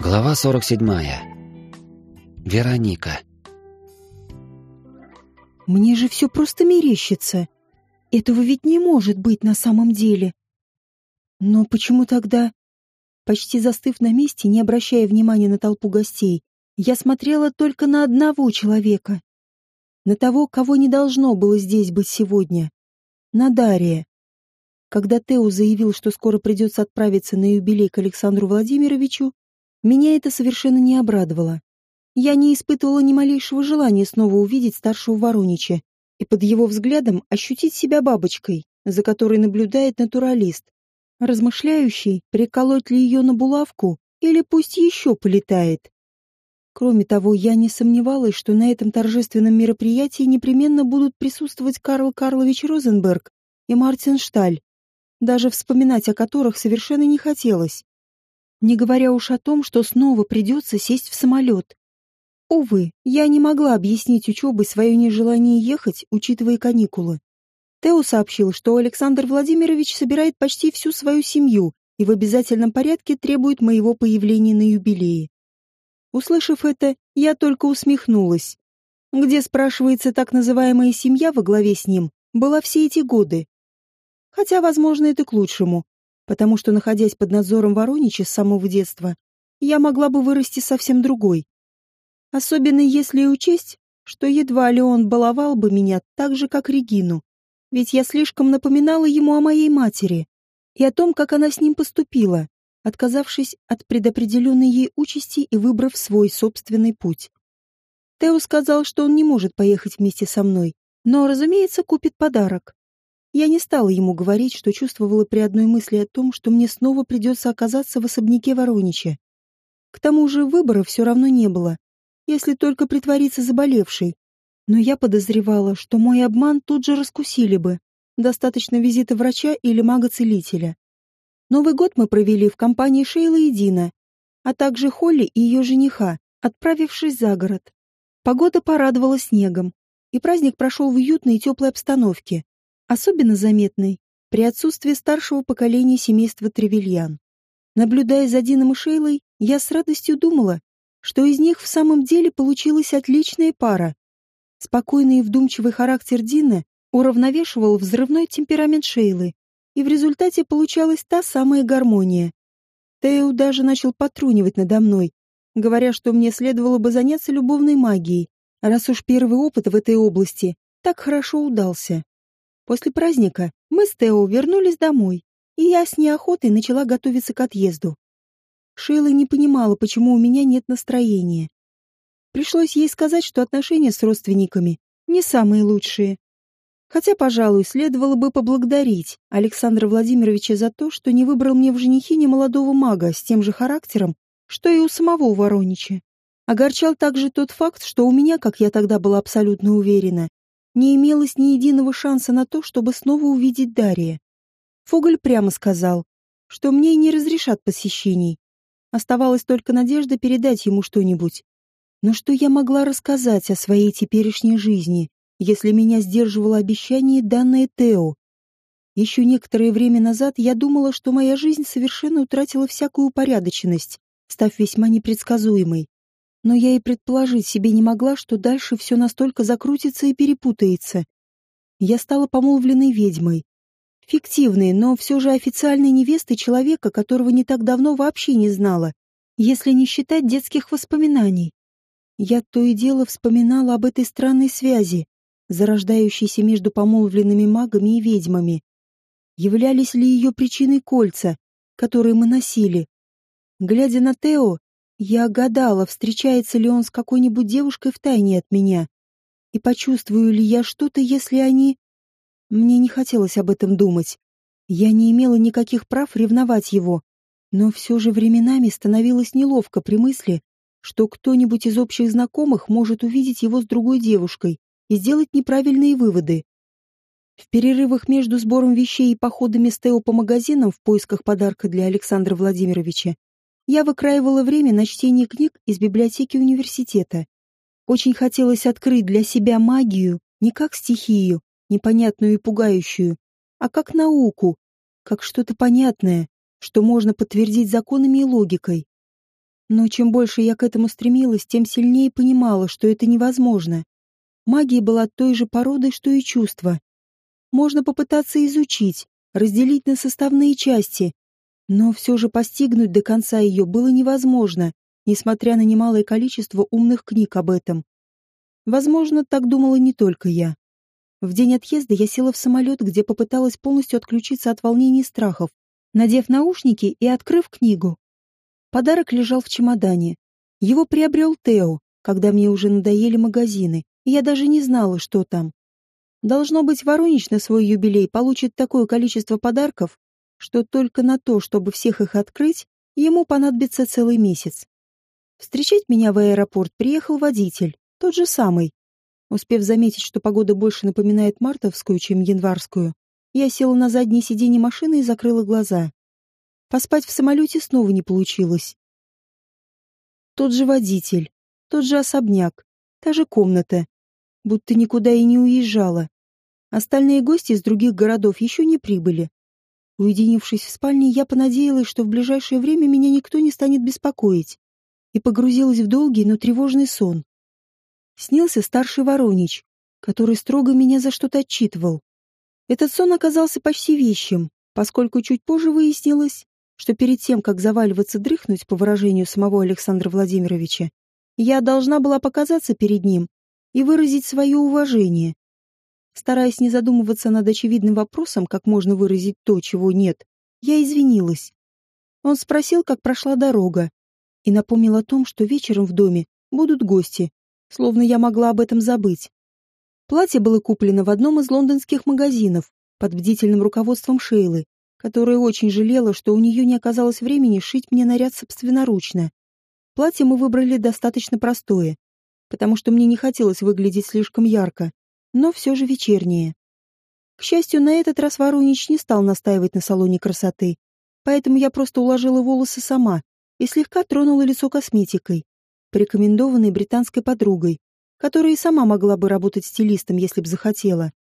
Глава 47. Вероника. Мне же все просто мерещится. Этого ведь не может быть на самом деле. Но почему тогда, почти застыв на месте, не обращая внимания на толпу гостей, я смотрела только на одного человека? На того, кого не должно было здесь быть сегодня. На Дария. Когда Тео заявил, что скоро придется отправиться на юбилей к Александру Владимировичу, меня это совершенно не обрадовало. Я не испытывала ни малейшего желания снова увидеть старшего Воронича и под его взглядом ощутить себя бабочкой, за которой наблюдает натуралист, размышляющий, приколоть ли ее на булавку или пусть еще полетает. Кроме того, я не сомневалась, что на этом торжественном мероприятии непременно будут присутствовать Карл Карлович Розенберг и Мартин Шталь, даже вспоминать о которых совершенно не хотелось. Не говоря уж о том, что снова придется сесть в самолет. Увы, я не могла объяснить учебой свое нежелание ехать, учитывая каникулы. Тео сообщил, что Александр Владимирович собирает почти всю свою семью и в обязательном порядке требует моего появления на юбилее. Услышав это, я только усмехнулась. Где, спрашивается, так называемая семья во главе с ним, была все эти годы? Хотя, возможно, это к лучшему потому что, находясь под надзором Воронича с самого детства, я могла бы вырасти совсем другой. Особенно если учесть, что едва ли он баловал бы меня так же, как Регину, ведь я слишком напоминала ему о моей матери и о том, как она с ним поступила, отказавшись от предопределенной ей участи и выбрав свой собственный путь. Тео сказал, что он не может поехать вместе со мной, но, разумеется, купит подарок. Я не стала ему говорить, что чувствовала при одной мысли о том, что мне снова придется оказаться в особняке Воронича. К тому же выбора все равно не было, если только притвориться заболевшей. Но я подозревала, что мой обман тут же раскусили бы. Достаточно визита врача или мага-целителя. Новый год мы провели в компании Шейла и Дина, а также Холли и ее жениха, отправившись за город. Погода порадовала снегом, и праздник прошел в уютной и теплой обстановке особенно заметной при отсутствии старшего поколения семейства Тревельян. Наблюдая за Дином и Шейлой, я с радостью думала, что из них в самом деле получилась отличная пара. Спокойный и вдумчивый характер Дина уравновешивал взрывной темперамент Шейлы, и в результате получалась та самая гармония. Тео даже начал потрунивать надо мной, говоря, что мне следовало бы заняться любовной магией, раз уж первый опыт в этой области так хорошо удался. После праздника мы с Тео вернулись домой, и я с неохотой начала готовиться к отъезду. Шейла не понимала, почему у меня нет настроения. Пришлось ей сказать, что отношения с родственниками не самые лучшие. Хотя, пожалуй, следовало бы поблагодарить Александра Владимировича за то, что не выбрал мне в женихи молодого мага с тем же характером, что и у самого Воронича. Огорчал также тот факт, что у меня, как я тогда была абсолютно уверена, не имелось ни единого шанса на то, чтобы снова увидеть Дария. Фоголь прямо сказал, что мне не разрешат посещений. Оставалась только надежда передать ему что-нибудь. Но что я могла рассказать о своей теперешней жизни, если меня сдерживало обещание, данное Тео? Еще некоторое время назад я думала, что моя жизнь совершенно утратила всякую упорядоченность, став весьма непредсказуемой но я и предположить себе не могла, что дальше все настолько закрутится и перепутается. Я стала помолвленной ведьмой. Фиктивной, но все же официальной невестой человека, которого не так давно вообще не знала, если не считать детских воспоминаний. Я то и дело вспоминала об этой странной связи, зарождающейся между помолвленными магами и ведьмами. Являлись ли ее причиной кольца, которые мы носили? Глядя на Тео, я гадала, встречается ли он с какой-нибудь девушкой втайне от меня. И почувствую ли я что-то, если они... Мне не хотелось об этом думать. Я не имела никаких прав ревновать его. Но все же временами становилось неловко при мысли, что кто-нибудь из общих знакомых может увидеть его с другой девушкой и сделать неправильные выводы. В перерывах между сбором вещей и походами с Тео по магазинам в поисках подарка для Александра Владимировича я выкраивала время на чтение книг из библиотеки университета. Очень хотелось открыть для себя магию не как стихию, непонятную и пугающую, а как науку, как что-то понятное, что можно подтвердить законами и логикой. Но чем больше я к этому стремилась, тем сильнее понимала, что это невозможно. Магия была той же породой, что и чувство. Можно попытаться изучить, разделить на составные части, но все же постигнуть до конца ее было невозможно, несмотря на немалое количество умных книг об этом. Возможно, так думала не только я. В день отъезда я села в самолет, где попыталась полностью отключиться от волнений и страхов, надев наушники и открыв книгу. Подарок лежал в чемодане. Его приобрел Тео, когда мне уже надоели магазины, и я даже не знала, что там. Должно быть, Воронич на свой юбилей получит такое количество подарков, что только на то, чтобы всех их открыть, ему понадобится целый месяц. Встречать меня в аэропорт приехал водитель, тот же самый. Успев заметить, что погода больше напоминает мартовскую, чем январскую, я села на заднее сиденье машины и закрыла глаза. Поспать в самолете снова не получилось. Тот же водитель, тот же особняк, та же комната, будто никуда и не уезжала. Остальные гости из других городов еще не прибыли. Уединившись в спальне, я понадеялась, что в ближайшее время меня никто не станет беспокоить, и погрузилась в долгий, но тревожный сон. Снился старший Воронич, который строго меня за что-то отчитывал. Этот сон оказался почти вещим, поскольку чуть позже выяснилось, что перед тем, как заваливаться дрыхнуть, по выражению самого Александра Владимировича, я должна была показаться перед ним и выразить свое уважение. Стараясь не задумываться над очевидным вопросом, как можно выразить то, чего нет, я извинилась. Он спросил, как прошла дорога, и напомнил о том, что вечером в доме будут гости, словно я могла об этом забыть. Платье было куплено в одном из лондонских магазинов под бдительным руководством Шейлы, которая очень жалела, что у нее не оказалось времени шить мне наряд собственноручно. Платье мы выбрали достаточно простое, потому что мне не хотелось выглядеть слишком ярко, но все же вечернее. К счастью, на этот раз Воронич не стал настаивать на салоне красоты, поэтому я просто уложила волосы сама и слегка тронула лицо косметикой, порекомендованной британской подругой, которая и сама могла бы работать стилистом, если бы захотела.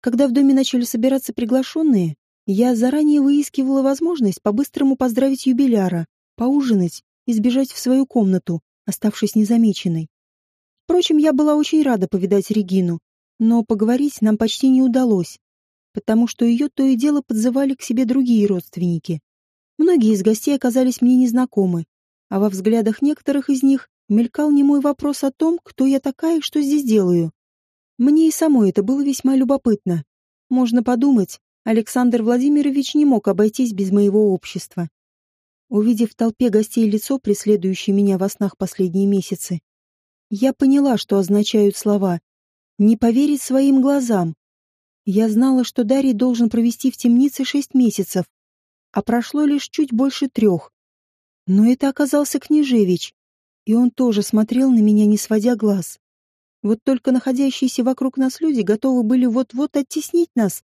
Когда в доме начали собираться приглашенные, я заранее выискивала возможность по-быстрому поздравить юбиляра, поужинать и сбежать в свою комнату, оставшись незамеченной. Впрочем, я была очень рада повидать Регину, но поговорить нам почти не удалось, потому что ее то и дело подзывали к себе другие родственники. Многие из гостей оказались мне незнакомы, а во взглядах некоторых из них мелькал немой вопрос о том, кто я такая и что здесь делаю. Мне и самой это было весьма любопытно. Можно подумать, Александр Владимирович не мог обойтись без моего общества. Увидев в толпе гостей лицо, преследующее меня во снах последние месяцы, я поняла, что означают слова «не поверить своим глазам». Я знала, что Дарий должен провести в темнице шесть месяцев, а прошло лишь чуть больше трех. Но это оказался Княжевич, и он тоже смотрел на меня, не сводя глаз. Вот только находящиеся вокруг нас люди готовы были вот-вот оттеснить нас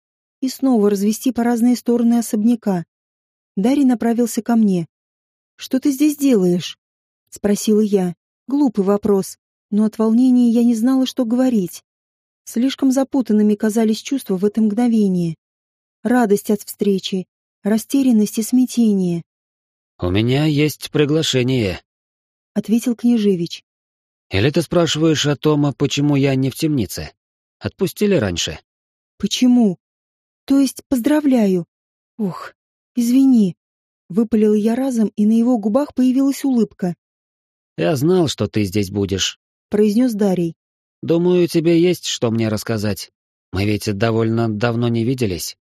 и снова развести по разные стороны особняка. Дарий направился ко мне. «Что ты здесь делаешь?» — спросила я. Глупый вопрос, но от волнения я не знала, что говорить. Слишком запутанными казались чувства в это мгновение. Радость от встречи, растерянность и смятение. «У меня есть приглашение», — ответил княжевич. «Или ты спрашиваешь о том, почему я не в темнице? Отпустили раньше?» «Почему?» То есть поздравляю. Ох, извини. Выпалил я разом, и на его губах появилась улыбка. Я знал, что ты здесь будешь, произнес Дарий. Думаю, тебе есть что мне рассказать. Мы ведь довольно давно не виделись.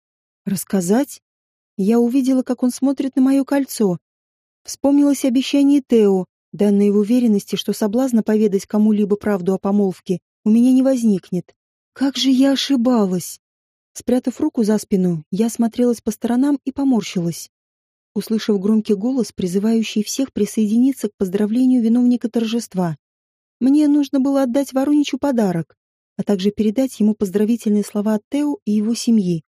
Рассказать? Я увидела, как он смотрит на мое кольцо. Вспомнилось обещание Тео, данное в уверенности, что соблазна поведать кому-либо правду о помолвке у меня не возникнет. Как же я ошибалась! Спрятав руку за спину, я смотрелась по сторонам и поморщилась. Услышав громкий голос, призывающий всех присоединиться к поздравлению виновника торжества. Мне нужно было отдать Вороничу подарок, а также передать ему поздравительные слова от Тео и его семьи.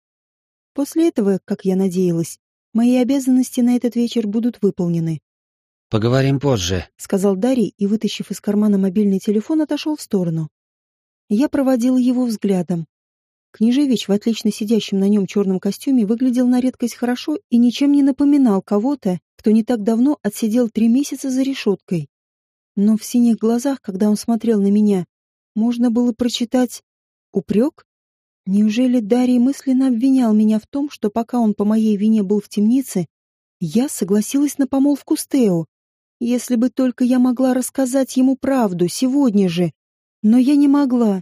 После этого, как я надеялась, мои обязанности на этот вечер будут выполнены. «Поговорим позже», — сказал Дарий и, вытащив из кармана мобильный телефон, отошел в сторону. Я проводила его взглядом. Княжевич в отлично сидящем на нем черном костюме выглядел на редкость хорошо и ничем не напоминал кого-то, кто не так давно отсидел три месяца за решеткой. Но в синих глазах, когда он смотрел на меня, можно было прочитать упрек? Неужели Дарий мысленно обвинял меня в том, что пока он по моей вине был в темнице, я согласилась на помолвку с Тео? Если бы только я могла рассказать ему правду сегодня же. Но я не могла.